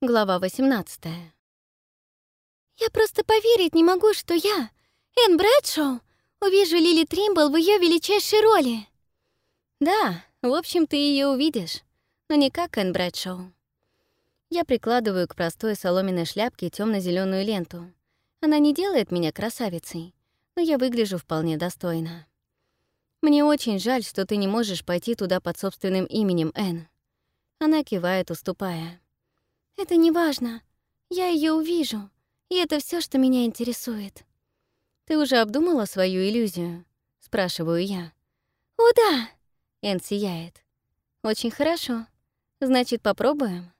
Глава 18. «Я просто поверить не могу, что я, Энн Брэдшоу, увижу Лили Тримбл в ее величайшей роли». «Да, в общем, ты ее увидишь, но не как Энн Брэдшоу». Я прикладываю к простой соломенной шляпке темно зеленую ленту. Она не делает меня красавицей, но я выгляжу вполне достойно. «Мне очень жаль, что ты не можешь пойти туда под собственным именем, Энн». Она кивает, уступая. Это не важно. Я ее увижу, и это все, что меня интересует. Ты уже обдумала свою иллюзию? спрашиваю я. О, да! Эн сияет. Очень хорошо. Значит, попробуем?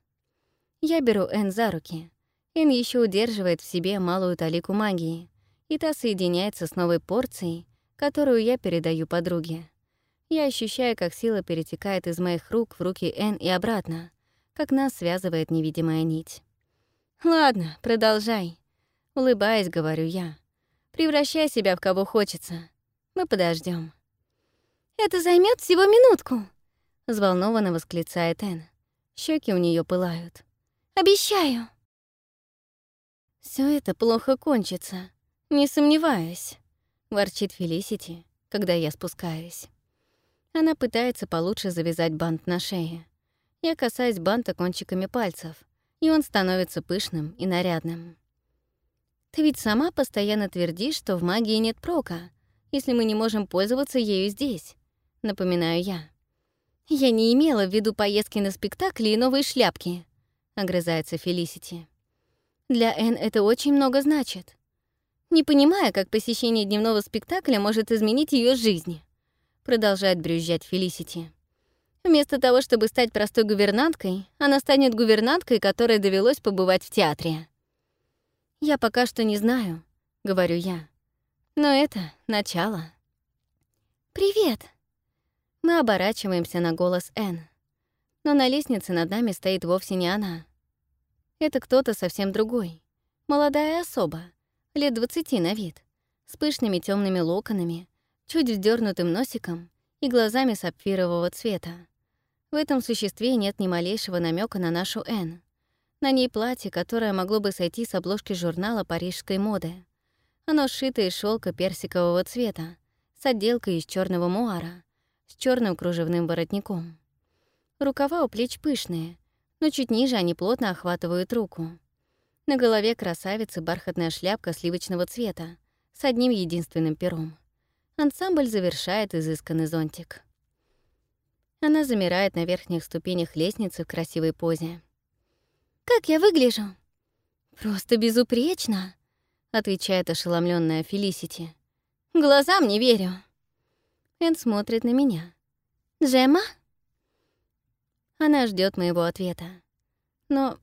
Я беру Эн за руки. Эн еще удерживает в себе малую талику магии, и та соединяется с новой порцией, которую я передаю подруге. Я ощущаю, как сила перетекает из моих рук в руки Эн и обратно, как нас связывает невидимая нить. «Ладно, продолжай», — улыбаясь, говорю я. «Превращай себя в кого хочется. Мы подождем. «Это займет всего минутку», — взволнованно восклицает Энн. Щеки у нее пылают. «Обещаю». Все это плохо кончится, не сомневаюсь», — ворчит Фелисити, когда я спускаюсь. Она пытается получше завязать бант на шее. Я касаюсь банта кончиками пальцев, и он становится пышным и нарядным. Ты ведь сама постоянно твердишь, что в магии нет прока, если мы не можем пользоваться ею здесь, напоминаю я. Я не имела в виду поездки на спектакли и новые шляпки, огрызается Фелисити. Для Энн это очень много значит. Не понимая, как посещение дневного спектакля может изменить ее жизнь, продолжает брюзжать Фелисити. Вместо того, чтобы стать простой гувернанткой, она станет гувернанткой, которой довелось побывать в театре. «Я пока что не знаю», — говорю я. «Но это начало». «Привет!» Мы оборачиваемся на голос Н. Но на лестнице над нами стоит вовсе не она. Это кто-то совсем другой. Молодая особа, лет двадцати на вид, с пышными темными локонами, чуть вздернутым носиком и глазами сапфирового цвета. В этом существе нет ни малейшего намека на нашу Н. На ней платье, которое могло бы сойти с обложки журнала парижской моды. Оно сшито из шелка персикового цвета, с отделкой из черного муара, с черным кружевным воротником. Рукава у плеч пышные, но чуть ниже они плотно охватывают руку. На голове красавицы бархатная шляпка сливочного цвета с одним единственным пером. Ансамбль завершает изысканный зонтик. Она замирает на верхних ступенях лестницы в красивой позе. «Как я выгляжу?» «Просто безупречно», — отвечает ошеломленная Фелисити. «Глазам не верю». Эн смотрит на меня. «Джемма?» Она ждет моего ответа. Но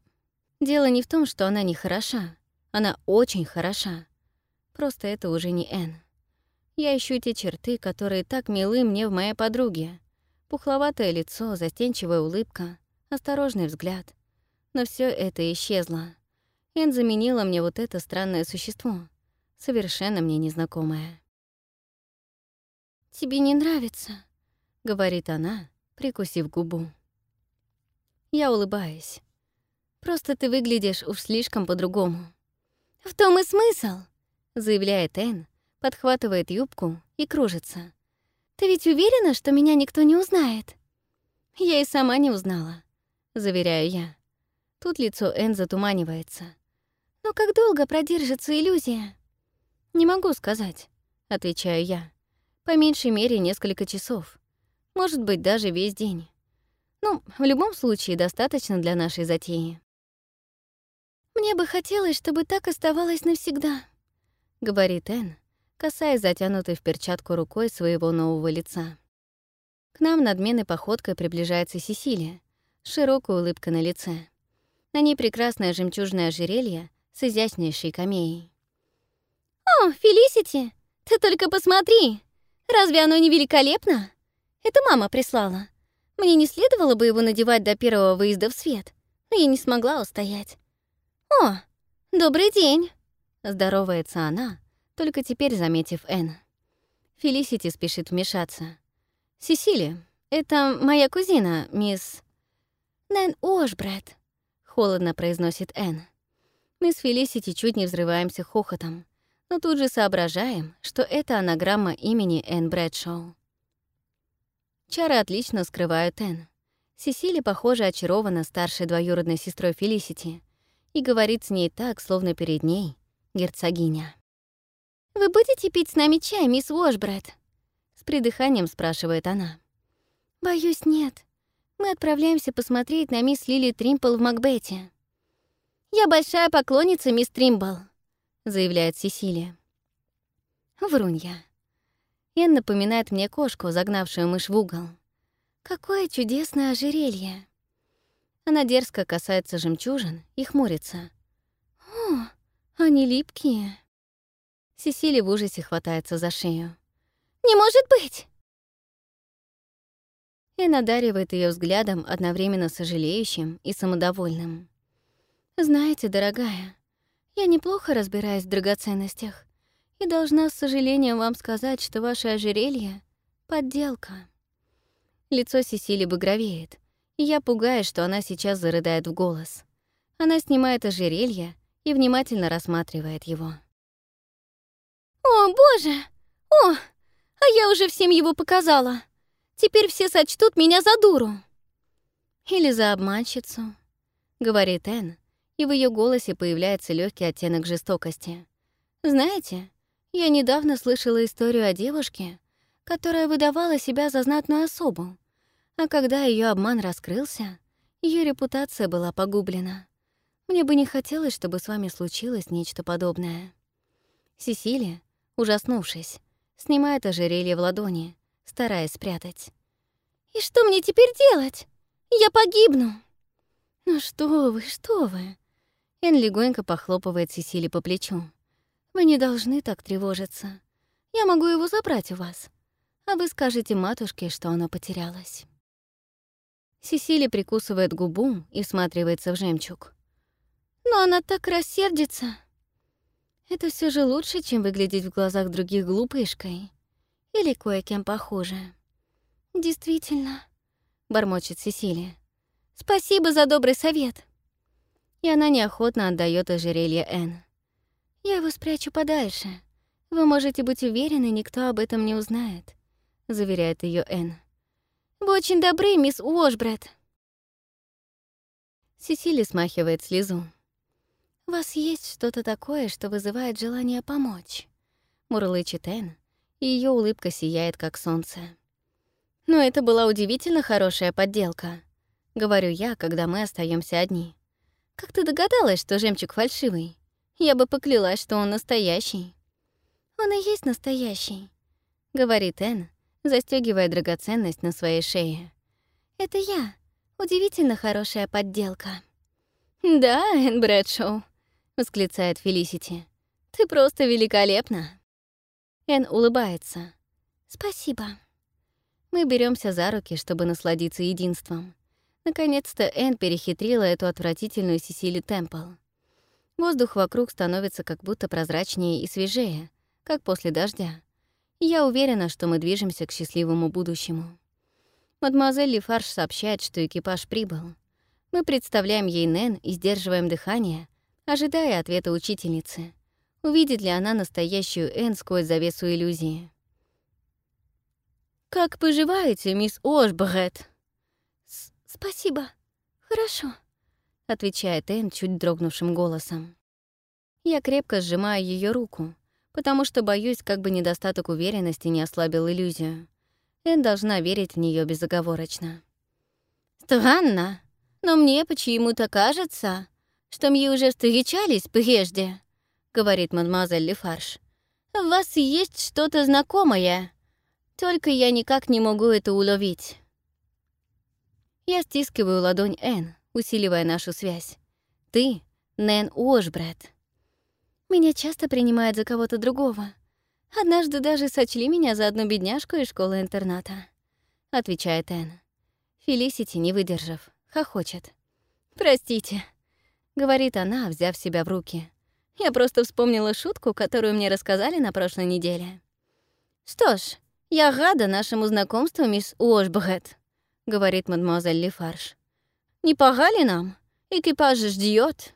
дело не в том, что она не хороша. Она очень хороша. Просто это уже не Эн. Я ищу те черты, которые так милы мне в моей подруге. Пухловатое лицо, застенчивая улыбка, осторожный взгляд. Но все это исчезло. Эн заменила мне вот это странное существо, совершенно мне незнакомое. «Тебе не нравится», — говорит она, прикусив губу. Я улыбаюсь. «Просто ты выглядишь уж слишком по-другому». «В том и смысл», — заявляет Эн, подхватывает юбку и кружится. Ты ведь уверена, что меня никто не узнает?» «Я и сама не узнала», — заверяю я. Тут лицо Энн затуманивается. «Но как долго продержится иллюзия?» «Не могу сказать», — отвечаю я. «По меньшей мере несколько часов. Может быть, даже весь день. Ну, в любом случае, достаточно для нашей затеи». «Мне бы хотелось, чтобы так оставалось навсегда», — говорит Энн, касаясь затянутой в перчатку рукой своего нового лица. К нам надменной походкой приближается Сесилия, с широкой улыбкой на лице. На ней прекрасное жемчужное ожерелье с изящнейшей камеей. «О, Фелисити, ты только посмотри! Разве оно не великолепно? Это мама прислала. Мне не следовало бы его надевать до первого выезда в свет, но я не смогла устоять. О, добрый день!» Здоровается она, только теперь заметив Энн. Фелисити спешит вмешаться. «Сесили, это моя кузина, мисс...» «Нэн Ошбред», — Холодно произносит Энн. Мы с Фелисити чуть не взрываемся хохотом, но тут же соображаем, что это анаграмма имени Энн Брэдшоу. Чары отлично скрывают Энн. Сесили, похоже, очарована старшей двоюродной сестрой Фелисити и говорит с ней так, словно перед ней герцогиня. «Вы будете пить с нами чай, мисс Уошбрэд?» С придыханием спрашивает она. «Боюсь, нет. Мы отправляемся посмотреть на мисс Лили Тримпл в Макбете». «Я большая поклонница мисс Тримбл», — заявляет Сесилия. Врунья. Эн напоминает мне кошку, загнавшую мышь в угол. «Какое чудесное ожерелье!» Она дерзко касается жемчужин и хмурится. «О, они липкие!» Сесили в ужасе хватается за шею. «Не может быть!» И надаривает ее взглядом одновременно сожалеющим и самодовольным. «Знаете, дорогая, я неплохо разбираюсь в драгоценностях и должна с сожалением вам сказать, что ваше ожерелье — подделка». Лицо Сесили багровеет, и я пугаюсь, что она сейчас зарыдает в голос. Она снимает ожерелье и внимательно рассматривает его. «О, боже! О, а я уже всем его показала! Теперь все сочтут меня за дуру!» «Или за обманщицу», — говорит Энн, и в ее голосе появляется легкий оттенок жестокости. «Знаете, я недавно слышала историю о девушке, которая выдавала себя за знатную особу, а когда ее обман раскрылся, ее репутация была погублена. Мне бы не хотелось, чтобы с вами случилось нечто подобное. Сесилия, ужаснувшись, снимает ожерелье в ладони, стараясь спрятать. «И что мне теперь делать? Я погибну!» «Ну что вы, что вы?» Эн легонько похлопывает Сесили по плечу. «Вы не должны так тревожиться. Я могу его забрать у вас, а вы скажете матушке, что оно потерялось». Сесили прикусывает губу и всматривается в жемчуг. «Но она так рассердится!» Это все же лучше, чем выглядеть в глазах других глупышкой. Или кое-кем похуже. «Действительно», — бормочет Сесилия. «Спасибо за добрый совет». И она неохотно отдает ожерелье Энн. «Я его спрячу подальше. Вы можете быть уверены, никто об этом не узнает», — заверяет ее Энн. «Вы очень добры, мисс Уошбред». Сесили смахивает слезу. «У вас есть что-то такое, что вызывает желание помочь?» Мурлычет Энн, и ее улыбка сияет, как солнце. «Но это была удивительно хорошая подделка», — говорю я, когда мы остаемся одни. «Как ты догадалась, что жемчуг фальшивый? Я бы поклялась, что он настоящий». «Он и есть настоящий», — говорит Энн, застегивая драгоценность на своей шее. «Это я. Удивительно хорошая подделка». «Да, Энн Брэдшоу», — восклицает Фелисити. «Ты просто великолепна!» Эн улыбается. «Спасибо». Мы беремся за руки, чтобы насладиться единством. Наконец-то Эн перехитрила эту отвратительную Сесили Темпл. Воздух вокруг становится как будто прозрачнее и свежее, как после дождя. я уверена, что мы движемся к счастливому будущему. Мадемуазель Лефарш сообщает, что экипаж прибыл. Мы представляем ей Нэн и сдерживаем дыхание, ожидая ответа учительницы. Увидит ли она настоящую Энн сквозь завесу иллюзии? «Как поживаете, мисс Ошбрет?» «Спасибо. Хорошо», — отвечает Энн чуть дрогнувшим голосом. Я крепко сжимаю ее руку, потому что боюсь, как бы недостаток уверенности не ослабил иллюзию. Энн должна верить в нее безоговорочно. «Странно, но мне почему-то кажется, что мы уже встречались прежде», — говорит мадемуазель Лефарш. «У вас есть что-то знакомое, только я никак не могу это уловить». Я стискиваю ладонь Энн, усиливая нашу связь. «Ты — Нэн Уошбред». Меня часто принимают за кого-то другого. Однажды даже сочли меня за одну бедняжку из школы-интерната. Отвечает Энн. Фелисити, не выдержав, хохочет. «Простите, — говорит она, взяв себя в руки. «Я просто вспомнила шутку, которую мне рассказали на прошлой неделе». «Что ж, я рада нашему знакомству, мисс Уошбред», — говорит мадемуазель Лефарш. «Не пора ли нам? Экипаж ждет.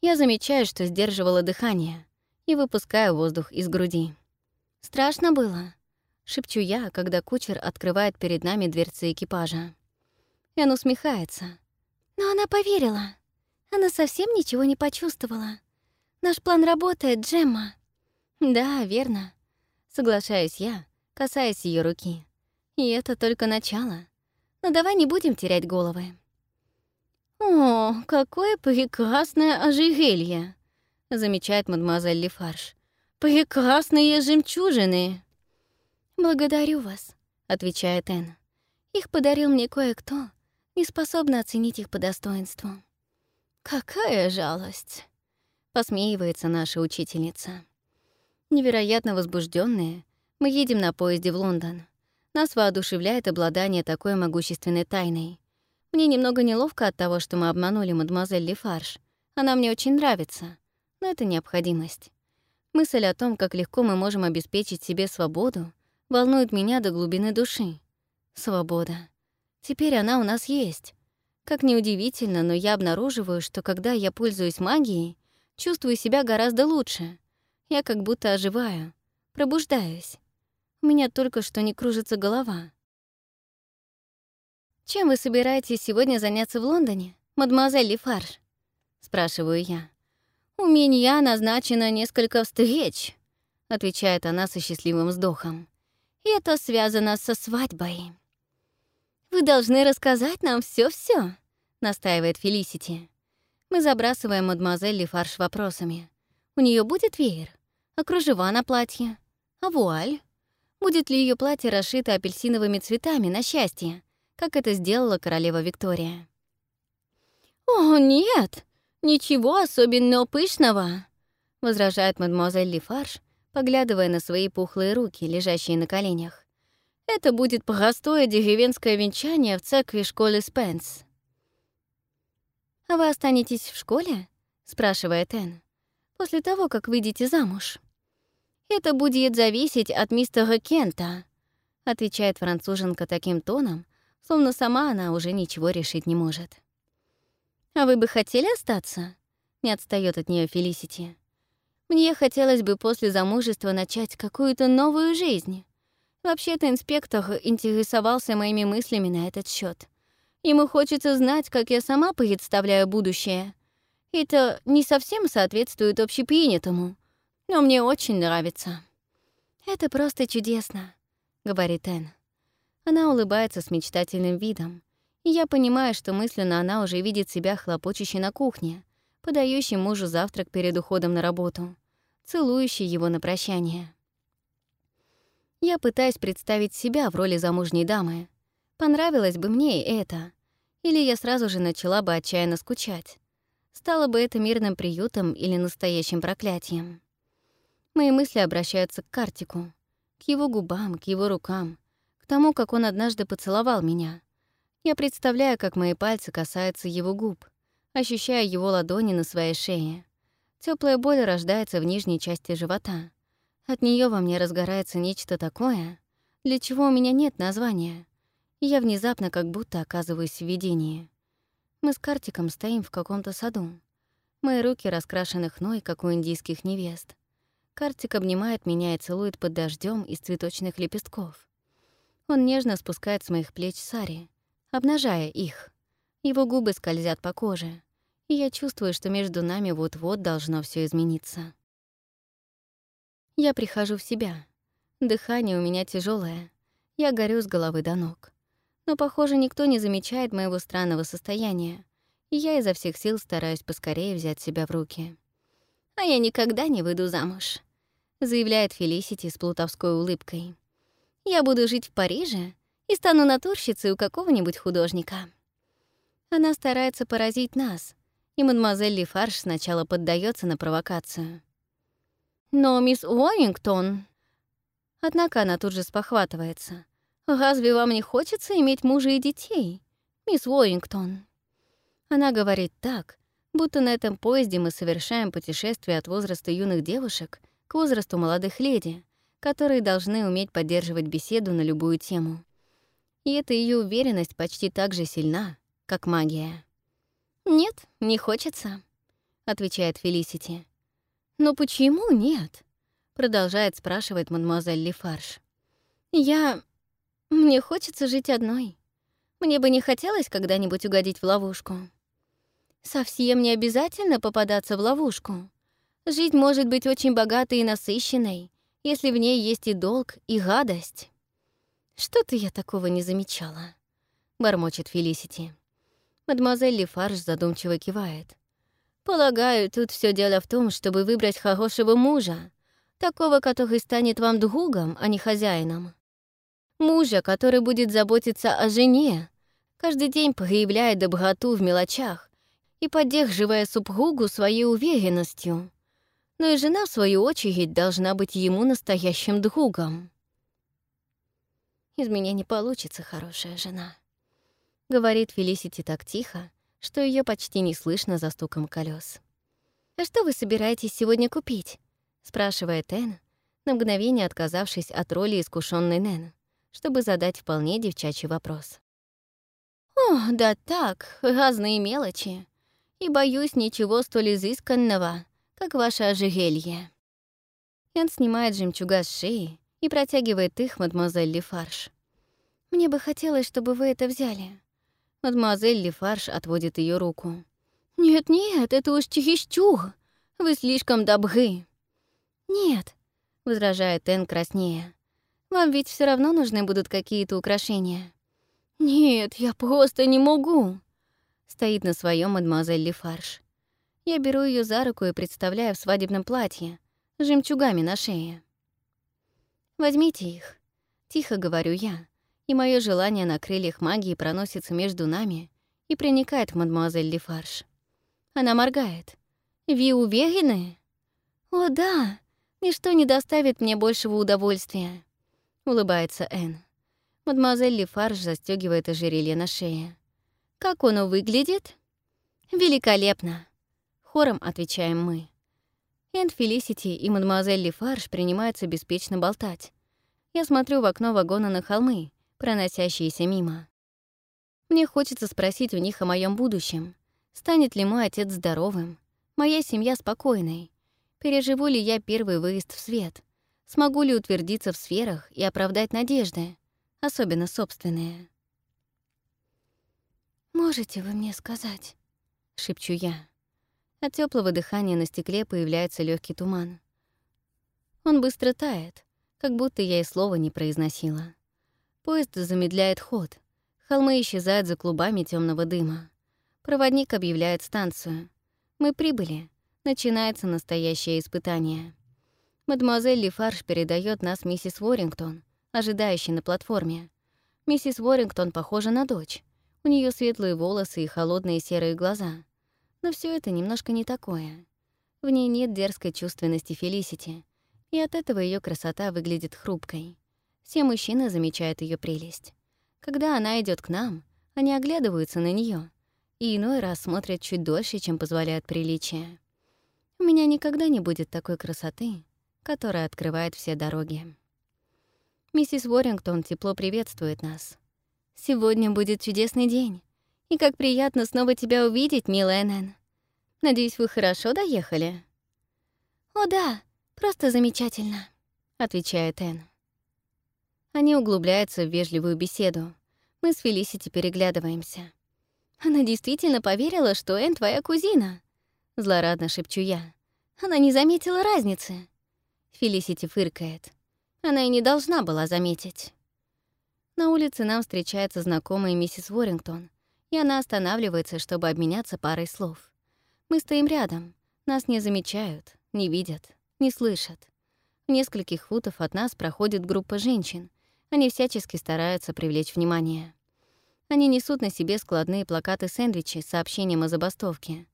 Я замечаю, что сдерживала дыхание, и выпускаю воздух из груди. «Страшно было?» — шепчу я, когда кучер открывает перед нами дверцы экипажа. Эн усмехается. «Но она поверила. Она совсем ничего не почувствовала. Наш план работает, Джемма». «Да, верно», — соглашаюсь я, касаясь ее руки. И это только начало. Но давай не будем терять головы. «О, какое прекрасное ожерелье!» — замечает мадемуазель Лефарш. «Прекрасные жемчужины!» «Благодарю вас», — отвечает Энн. «Их подарил мне кое-кто, не способна оценить их по достоинству». «Какая жалость!» — посмеивается наша учительница. Невероятно возбужденные, мы едем на поезде в Лондон. Нас воодушевляет обладание такой могущественной тайной. Мне немного неловко от того, что мы обманули мадемуазель Лефарш. Она мне очень нравится, но это необходимость. Мысль о том, как легко мы можем обеспечить себе свободу, волнует меня до глубины души. Свобода. Теперь она у нас есть. Как неудивительно, но я обнаруживаю, что когда я пользуюсь магией, чувствую себя гораздо лучше. Я как будто оживаю, пробуждаюсь. У меня только что не кружится голова. «Чем вы собираетесь сегодня заняться в Лондоне, мадемуазель Лефарж?» — спрашиваю я. «У меня назначено несколько встреч», — отвечает она со счастливым вздохом. «Это связано со свадьбой». «Вы должны рассказать нам все, все, настаивает Фелисити. Мы забрасываем мадемуазель Лефарж вопросами. У нее будет веер? А кружева на платье? А вуаль? Будет ли ее платье расшито апельсиновыми цветами на счастье? как это сделала королева Виктория. «О, нет! Ничего особенно пышного!» — возражает мадемуазель Лефарж, поглядывая на свои пухлые руки, лежащие на коленях. «Это будет простое деревенское венчание в церкви школы Спенс». «А вы останетесь в школе?» — спрашивает Энн. «После того, как выйдете замуж». «Это будет зависеть от мистера Кента», — отвечает француженка таким тоном, словно сама она уже ничего решить не может. «А вы бы хотели остаться?» — не отстает от нее Фелисити. «Мне хотелось бы после замужества начать какую-то новую жизнь. Вообще-то инспектор интересовался моими мыслями на этот счет. Ему хочется знать, как я сама представляю будущее. Это не совсем соответствует общепринятому, но мне очень нравится». «Это просто чудесно», — говорит Энн. Она улыбается с мечтательным видом, и я понимаю, что мысленно она уже видит себя хлопочущей на кухне, подающей мужу завтрак перед уходом на работу, целующей его на прощание. Я пытаюсь представить себя в роли замужней дамы. Понравилось бы мне это, или я сразу же начала бы отчаянно скучать. Стало бы это мирным приютом или настоящим проклятием. Мои мысли обращаются к Картику, к его губам, к его рукам, тому, как он однажды поцеловал меня. Я представляю, как мои пальцы касаются его губ, ощущая его ладони на своей шее. Теплая боль рождается в нижней части живота. От нее во мне разгорается нечто такое, для чего у меня нет названия. Я внезапно как будто оказываюсь в видении. Мы с Картиком стоим в каком-то саду. Мои руки раскрашены хной, как у индийских невест. Картик обнимает меня и целует под дождем из цветочных лепестков. Он нежно спускает с моих плеч сари, обнажая их. Его губы скользят по коже, и я чувствую, что между нами вот-вот должно все измениться. Я прихожу в себя. Дыхание у меня тяжелое. Я горю с головы до ног. Но, похоже, никто не замечает моего странного состояния, и я изо всех сил стараюсь поскорее взять себя в руки. «А я никогда не выйду замуж», — заявляет Фелисити с плутовской улыбкой. Я буду жить в Париже и стану натурщицей у какого-нибудь художника». Она старается поразить нас, и мадемуазель Лефарш сначала поддается на провокацию. «Но мисс Уоррингтон...» Однако она тут же спохватывается. «Разве вам не хочется иметь мужа и детей, мисс Уоррингтон?» Она говорит так, будто на этом поезде мы совершаем путешествие от возраста юных девушек к возрасту молодых леди, которые должны уметь поддерживать беседу на любую тему. И эта ее уверенность почти так же сильна, как магия. «Нет, не хочется», — отвечает Фелисити. «Но почему нет?» — продолжает спрашивать мадемуазель Лефарш. «Я... Мне хочется жить одной. Мне бы не хотелось когда-нибудь угодить в ловушку. Совсем не обязательно попадаться в ловушку. Жизнь может быть очень богатой и насыщенной, если в ней есть и долг, и гадость. Что-то я такого не замечала, — бормочет Фелисити. Мадемуазель Лефарж задумчиво кивает. Полагаю, тут все дело в том, чтобы выбрать хорошего мужа, такого, который станет вам другом, а не хозяином. Мужа, который будет заботиться о жене, каждый день проявляя доброту в мелочах и поддерживая супругу своей уверенностью. Но и жена, в свою очередь, должна быть ему настоящим другом. Из меня не получится хорошая жена. Говорит Фелисити так тихо, что ее почти не слышно за стуком колес. «А что вы собираетесь сегодня купить?» — спрашивает Энн, на мгновение отказавшись от роли искушенной Нэн, чтобы задать вполне девчачий вопрос. «О, да так, разные мелочи. И боюсь ничего столь изысканного, как ваше ожерелье». Энн снимает жемчуга с шеи и протягивает их мадемуазель Лефарш. «Мне бы хотелось, чтобы вы это взяли». Мадемуазель Лефарш отводит ее руку. «Нет-нет, это уж чересчур. Вы слишком добры». «Нет», — возражает Энн краснее. «Вам ведь все равно нужны будут какие-то украшения». «Нет, я просто не могу», — стоит на своем мадемуазель Лефарш. Я беру ее за руку и представляю в свадебном платье, с жемчугами на шее. «Возьмите их», — тихо говорю я, и мое желание на крыльях магии проносится между нами и проникает в мадемуазель Лефарш. Она моргает. «Ви уверены?» «О, да, ничто не доставит мне большего удовольствия», — улыбается Энн. Мадемуазель Лефарж застегивает ожерелье на шее. «Как оно выглядит?» «Великолепно!» — хором отвечаем мы. Энд Фелисити и мадемуазель Лефарж принимаются беспечно болтать. Я смотрю в окно вагона на холмы, проносящиеся мимо. Мне хочется спросить у них о моем будущем. Станет ли мой отец здоровым? Моя семья спокойной? Переживу ли я первый выезд в свет? Смогу ли утвердиться в сферах и оправдать надежды, особенно собственные? «Можете вы мне сказать?» — шепчу я. От теплого дыхания на стекле появляется легкий туман. Он быстро тает, как будто я и слова не произносила. Поезд замедляет ход. Холмы исчезают за клубами темного дыма. Проводник объявляет станцию. Мы прибыли. Начинается настоящее испытание. Мадемуазель Лефарш передает нас миссис Уоррингтон, ожидающей на платформе. Миссис Уоррингтон похожа на дочь. У нее светлые волосы и холодные серые глаза. Но все это немножко не такое. В ней нет дерзкой чувственности Фелисити, и от этого ее красота выглядит хрупкой. Все мужчины замечают ее прелесть. Когда она идет к нам, они оглядываются на нее и иной раз смотрят чуть дольше, чем позволяет приличие. У меня никогда не будет такой красоты, которая открывает все дороги. Миссис Уоррингтон тепло приветствует нас. «Сегодня будет чудесный день, и как приятно снова тебя увидеть, милая Нэн. Надеюсь, вы хорошо доехали?» «О да, просто замечательно», — отвечает Энн. Они углубляются в вежливую беседу. Мы с Фелисити переглядываемся. «Она действительно поверила, что Энн твоя кузина?» Злорадно шепчу я. «Она не заметила разницы». Фелисити фыркает. Она и не должна была заметить. На улице нам встречается знакомая миссис Уоррингтон, и она останавливается, чтобы обменяться парой слов. Мы стоим рядом. Нас не замечают, не видят, не слышат. В нескольких футов от нас проходит группа женщин, они всячески стараются привлечь внимание. Они несут на себе складные плакаты-сэндвичи с сообщением о забастовке.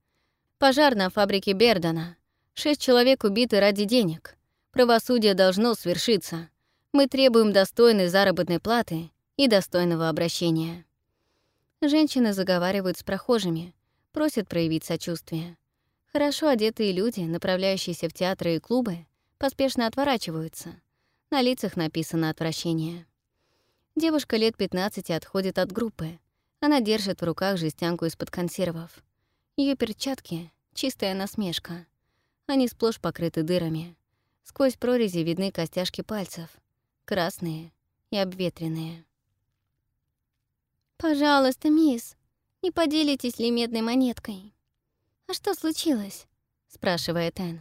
«Пожар на фабрике Бердана. Шесть человек убиты ради денег. Правосудие должно свершиться. Мы требуем достойной заработной платы и достойного обращения». Женщины заговаривают с прохожими, просят проявить сочувствие. Хорошо одетые люди, направляющиеся в театры и клубы, поспешно отворачиваются — на лицах написано отвращение. Девушка лет 15 отходит от группы. Она держит в руках жестянку из-под консервов. Ее перчатки — чистая насмешка. Они сплошь покрыты дырами. Сквозь прорези видны костяшки пальцев, красные и обветренные. «Пожалуйста, мисс, не поделитесь ли медной монеткой?» «А что случилось?» — спрашивает Энн.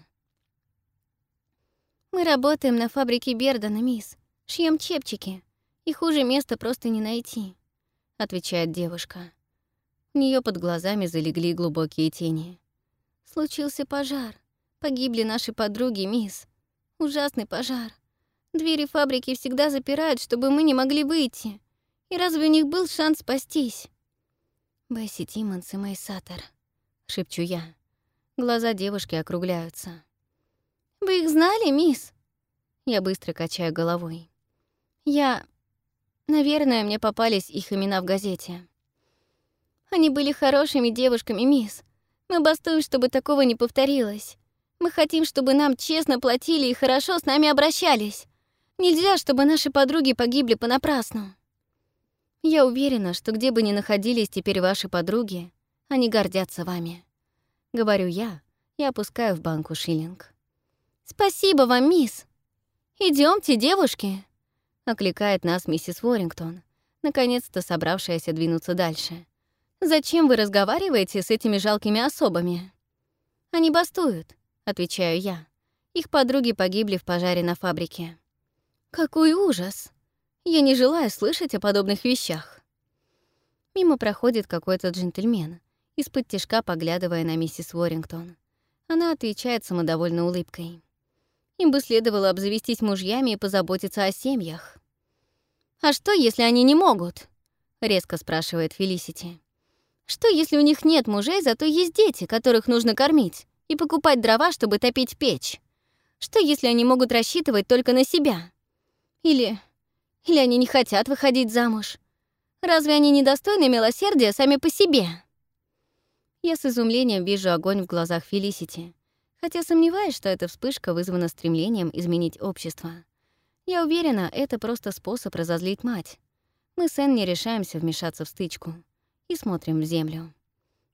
«Мы работаем на фабрике Бердана, мисс. Шьем чепчики. И хуже места просто не найти», — отвечает девушка. У нее под глазами залегли глубокие тени. «Случился пожар. Погибли наши подруги, мисс. Ужасный пожар. Двери фабрики всегда запирают, чтобы мы не могли выйти. И разве у них был шанс спастись?» «Бесси Тиммонс и Мэй Саттер», — шепчу я. Глаза девушки округляются. «Вы их знали, мисс?» Я быстро качаю головой. «Я... Наверное, мне попались их имена в газете». «Они были хорошими девушками, мисс. Мы бастуем, чтобы такого не повторилось. Мы хотим, чтобы нам честно платили и хорошо с нами обращались. Нельзя, чтобы наши подруги погибли понапрасну». Я уверена, что где бы ни находились теперь ваши подруги, они гордятся вами. Говорю я и опускаю в банку шиллинг. «Спасибо вам, мисс. Идемте, девушки», — окликает нас миссис Уоррингтон, наконец-то собравшаяся двинуться дальше. «Зачем вы разговариваете с этими жалкими особами?» «Они бастуют», — отвечаю я. Их подруги погибли в пожаре на фабрике. «Какой ужас! Я не желаю слышать о подобных вещах». Мимо проходит какой-то джентльмен, из-под тишка поглядывая на миссис Уоррингтон. Она отвечает самодовольной улыбкой. Им бы следовало обзавестись мужьями и позаботиться о семьях. «А что, если они не могут?» — резко спрашивает Фелисити. «Что, если у них нет мужей, зато есть дети, которых нужно кормить, и покупать дрова, чтобы топить печь? Что, если они могут рассчитывать только на себя? Или... или они не хотят выходить замуж? Разве они недостойны милосердия сами по себе?» Я с изумлением вижу огонь в глазах Фелисити, хотя сомневаюсь, что эта вспышка вызвана стремлением изменить общество. Я уверена, это просто способ разозлить мать. Мы с Энн не решаемся вмешаться в стычку и смотрим в землю.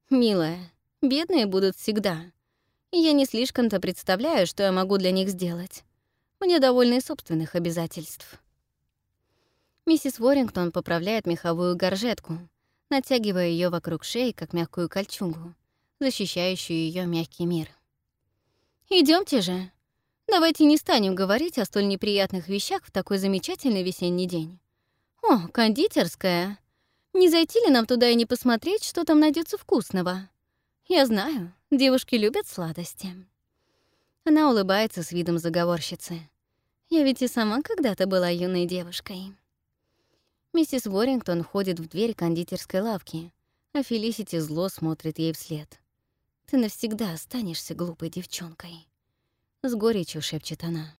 «Милая, бедные будут всегда. Я не слишком-то представляю, что я могу для них сделать. Мне довольно и собственных обязательств». Миссис Уоррингтон поправляет меховую горжетку, натягивая ее вокруг шеи, как мягкую кольчугу, защищающую ее мягкий мир. Идемте же. Давайте не станем говорить о столь неприятных вещах в такой замечательный весенний день. О, кондитерская. Не зайти ли нам туда и не посмотреть, что там найдется вкусного? Я знаю, девушки любят сладости. Она улыбается с видом заговорщицы. Я ведь и сама когда-то была юной девушкой. Миссис Уоррингтон входит в дверь кондитерской лавки, а Фелисити зло смотрит ей вслед. «Ты навсегда останешься глупой девчонкой», — с горечью шепчет она.